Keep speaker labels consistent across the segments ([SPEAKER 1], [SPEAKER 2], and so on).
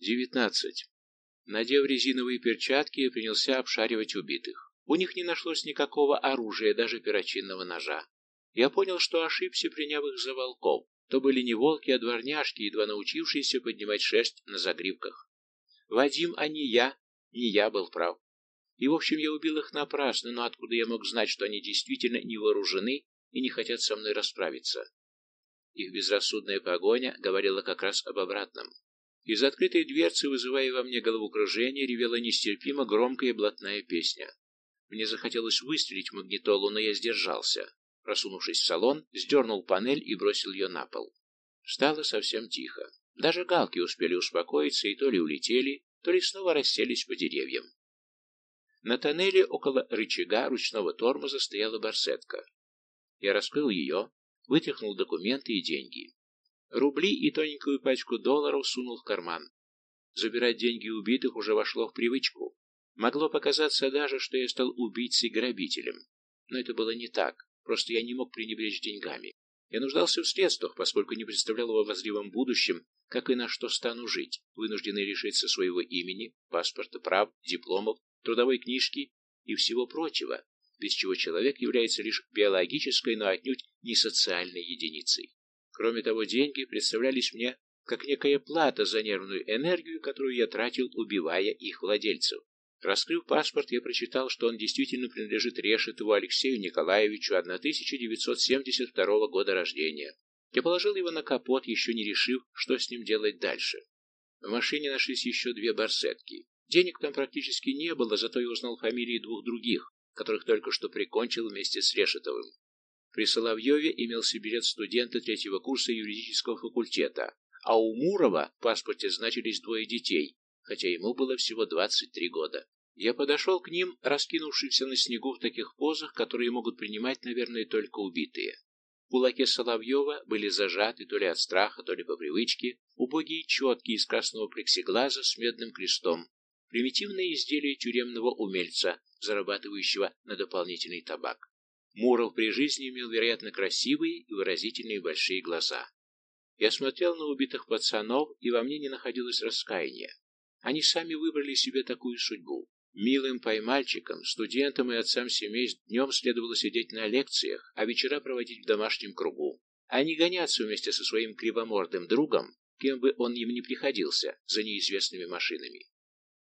[SPEAKER 1] Девятнадцать. Надев резиновые перчатки, принялся обшаривать убитых. У них не нашлось никакого оружия, даже перочинного ножа. Я понял, что ошибся, приняв их за волков. То были не волки, а дворняжки, едва научившиеся поднимать шерсть на загривках. Вадим, а не я, не я был прав. И, в общем, я убил их напрасно, но откуда я мог знать, что они действительно не вооружены и не хотят со мной расправиться? Их безрассудная погоня говорила как раз об обратном. Из открытой дверцы, вызывая во мне головокружение, ревела нестерпимо громкая блатная песня. Мне захотелось выстрелить в магнитолу, но я сдержался. Просунувшись в салон, сдернул панель и бросил ее на пол. Стало совсем тихо. Даже галки успели успокоиться и то ли улетели, то ли снова расселись по деревьям. На тоннеле около рычага ручного тормоза стояла барсетка. Я раскрыл ее, вытряхнул документы и деньги. Рубли и тоненькую пачку долларов сунул в карман. Забирать деньги убитых уже вошло в привычку. Могло показаться даже, что я стал убийцей-грабителем. Но это было не так, просто я не мог пренебречь деньгами. Я нуждался в средствах, поскольку не представлял в обозримом будущем, как и на что стану жить, вынужденный лишиться своего имени, паспорта, прав, дипломов, трудовой книжки и всего прочего, без чего человек является лишь биологической, но отнюдь не социальной единицей. Кроме того, деньги представлялись мне как некая плата за нервную энергию, которую я тратил, убивая их владельцев. Раскрыв паспорт, я прочитал, что он действительно принадлежит Решетову Алексею Николаевичу 1972 года рождения. Я положил его на капот, еще не решив, что с ним делать дальше. В машине нашлись еще две барсетки. Денег там практически не было, зато я узнал фамилии двух других, которых только что прикончил вместе с Решетовым. При Соловьеве имелся билет студента третьего курса юридического факультета, а у Мурова в паспорте значились двое детей, хотя ему было всего 23 года. Я подошел к ним, раскинувшимся на снегу в таких позах, которые могут принимать, наверное, только убитые. В кулаке Соловьева были зажаты то ли от страха, то ли по привычке, убогие четки из красного плексиглаза с медным крестом, примитивное изделие тюремного умельца, зарабатывающего на дополнительный табак. Муров при жизни имел, вероятно, красивые и выразительные большие глаза. Я смотрел на убитых пацанов, и во мне не находилось раскаяния. Они сами выбрали себе такую судьбу. Милым поймальчикам, студентам и отцам семейств днем следовало сидеть на лекциях, а вечера проводить в домашнем кругу, а не гоняться вместе со своим кривомордым другом, кем бы он им ни приходился, за неизвестными машинами.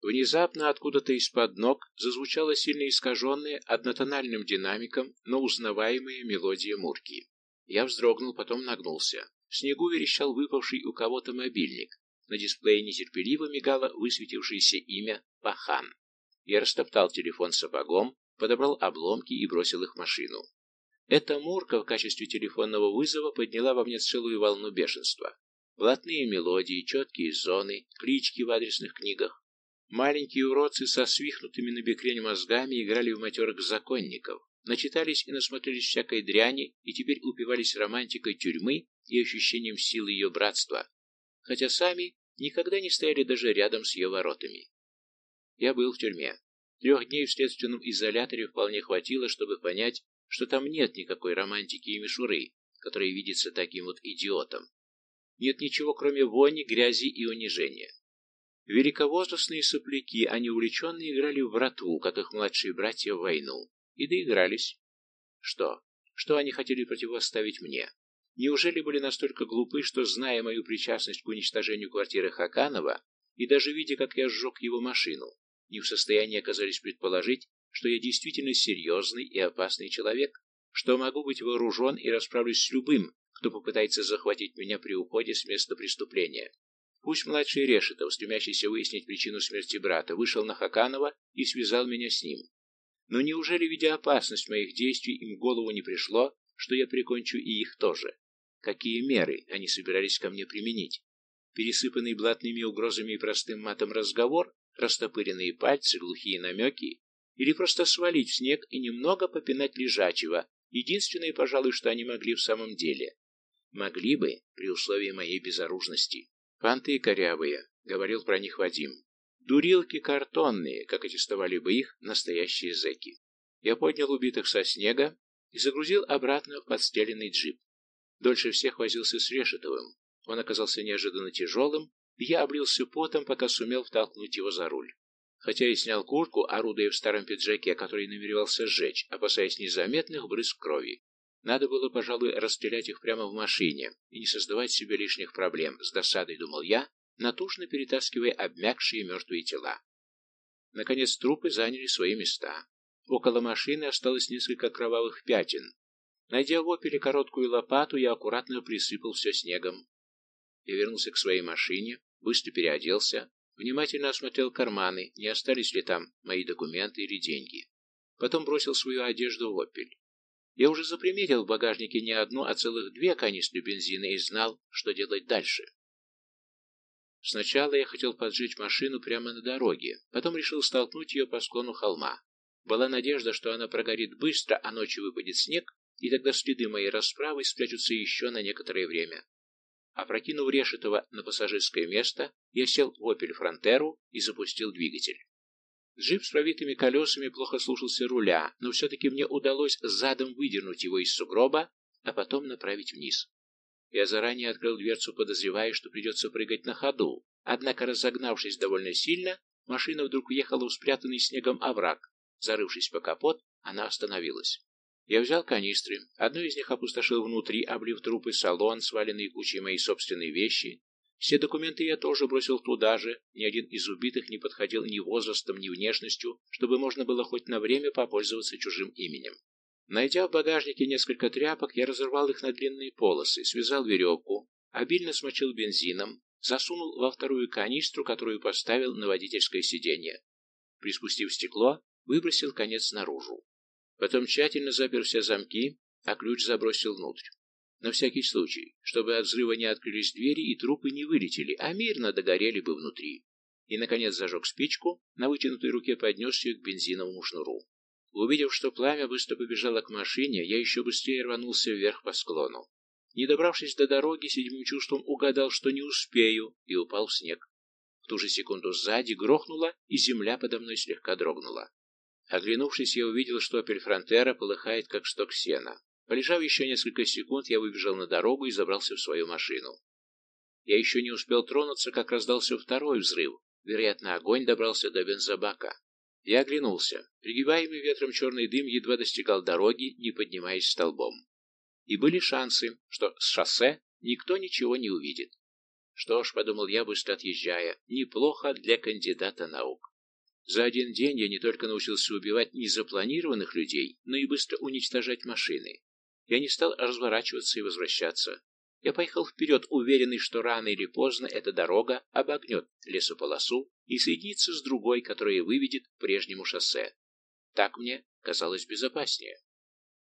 [SPEAKER 1] Внезапно откуда-то из-под ног зазвучала сильно искаженная однотональным динамиком, но узнаваемая мелодия Мурки. Я вздрогнул, потом нагнулся. В снегу верещал выпавший у кого-то мобильник. На дисплее нетерпеливо мигало высветившееся имя Пахан. Я растоптал телефон сапогом, подобрал обломки и бросил их в машину. Эта Мурка в качестве телефонного вызова подняла во мне целую волну бешенства. Блатные мелодии, четкие зоны, клички в адресных книгах. Маленькие уродцы со свихнутыми на бекрень мозгами играли в матерых законников, начитались и насмотрелись всякой дряни и теперь упивались романтикой тюрьмы и ощущением силы ее братства, хотя сами никогда не стояли даже рядом с ее воротами. Я был в тюрьме. Трех дней в следственном изоляторе вполне хватило, чтобы понять, что там нет никакой романтики и мишуры, которая видится таким вот идиотом. Нет ничего, кроме вони, грязи и унижения. Великовозрастные сопляки, они увлеченно играли в братву, как их младшие братья в войну, и доигрались. Что? Что они хотели противоставить мне? Неужели были настолько глупы, что, зная мою причастность к уничтожению квартиры Хаканова, и даже видя, как я сжег его машину, не в состоянии оказались предположить, что я действительно серьезный и опасный человек, что могу быть вооружен и расправлюсь с любым, кто попытается захватить меня при уходе с места преступления. Пусть младший Решетов, стремящийся выяснить причину смерти брата, вышел на Хаканова и связал меня с ним. Но неужели, видя опасность моих действий, им в голову не пришло, что я прикончу и их тоже? Какие меры они собирались ко мне применить? Пересыпанный блатными угрозами и простым матом разговор, растопыренные пальцы, глухие намеки, или просто свалить в снег и немного попинать лежачего, единственное, пожалуй, что они могли в самом деле. Могли бы, при условии моей безоружности. «Фанты корявые», — говорил про них Вадим. «Дурилки картонные, как аттестовали бы их настоящие зэки». Я поднял убитых со снега и загрузил обратно в подстеленный джип. Дольше всех возился с Решетовым. Он оказался неожиданно тяжелым, Я облился потом, пока сумел втолкнуть его за руль. Хотя и снял куртку, орудуя в старом пиджаке, который намеревался сжечь, опасаясь незаметных брызг крови. Надо было, пожалуй, расстрелять их прямо в машине и не создавать себе лишних проблем, с досадой думал я, натужно перетаскивая обмякшие мертвые тела. Наконец трупы заняли свои места. Около машины осталось несколько кровавых пятен. Найдя в опеле короткую лопату, я аккуратно присыпал все снегом. Я вернулся к своей машине, быстро переоделся, внимательно осмотрел карманы, не остались ли там мои документы или деньги. Потом бросил свою одежду в опель. Я уже заприметил в багажнике не одну, а целых две канистры бензина и знал, что делать дальше. Сначала я хотел поджечь машину прямо на дороге, потом решил столкнуть ее по склону холма. Была надежда, что она прогорит быстро, а ночью выпадет снег, и тогда следы моей расправы спрячутся еще на некоторое время. Опрокинув Решетова на пассажирское место, я сел в «Опель Фронтеру» и запустил двигатель. Джип с пробитыми колесами плохо слушался руля, но все-таки мне удалось задом выдернуть его из сугроба, а потом направить вниз. Я заранее открыл дверцу, подозревая, что придется прыгать на ходу, однако, разогнавшись довольно сильно, машина вдруг въехала в спрятанный снегом овраг. Зарывшись по капот, она остановилась. Я взял канистры, одну из них опустошил внутри, облив трупы салон, сваленные кучей мои собственные вещи. Все документы я тоже бросил туда же, ни один из убитых не подходил ни возрастом, ни внешностью, чтобы можно было хоть на время попользоваться чужим именем. Найдя в багажнике несколько тряпок, я разорвал их на длинные полосы, связал веревку, обильно смочил бензином, засунул во вторую канистру, которую поставил на водительское сиденье. Приспустив стекло, выбросил конец наружу. Потом тщательно запер все замки, а ключ забросил внутрь. На всякий случай, чтобы от взрыва не открылись двери и трупы не вылетели, а мирно догорели бы внутри. И, наконец, зажег спичку, на вытянутой руке поднес ее к бензиновому шнуру. Увидев, что пламя быстро побежало к машине, я еще быстрее рванулся вверх по склону. Не добравшись до дороги, седьмым чувством угадал, что не успею, и упал в снег. В ту же секунду сзади грохнуло, и земля подо мной слегка дрогнула. Оглянувшись, я увидел, что Опель Фронтера полыхает, как шток сена. Полежав еще несколько секунд, я выбежал на дорогу и забрался в свою машину. Я еще не успел тронуться, как раздался второй взрыв. Вероятно, огонь добрался до бензобака. Я оглянулся. Пригибаемый ветром черный дым едва достигал дороги, не поднимаясь столбом. И были шансы, что с шоссе никто ничего не увидит. Что ж, подумал я, быстро отъезжая, неплохо для кандидата наук. За один день я не только научился убивать незапланированных людей, но и быстро уничтожать машины. Я не стал разворачиваться и возвращаться. Я поехал вперед, уверенный, что рано или поздно эта дорога обогнет лесополосу и соединится с другой, которая выведет к прежнему шоссе. Так мне казалось безопаснее.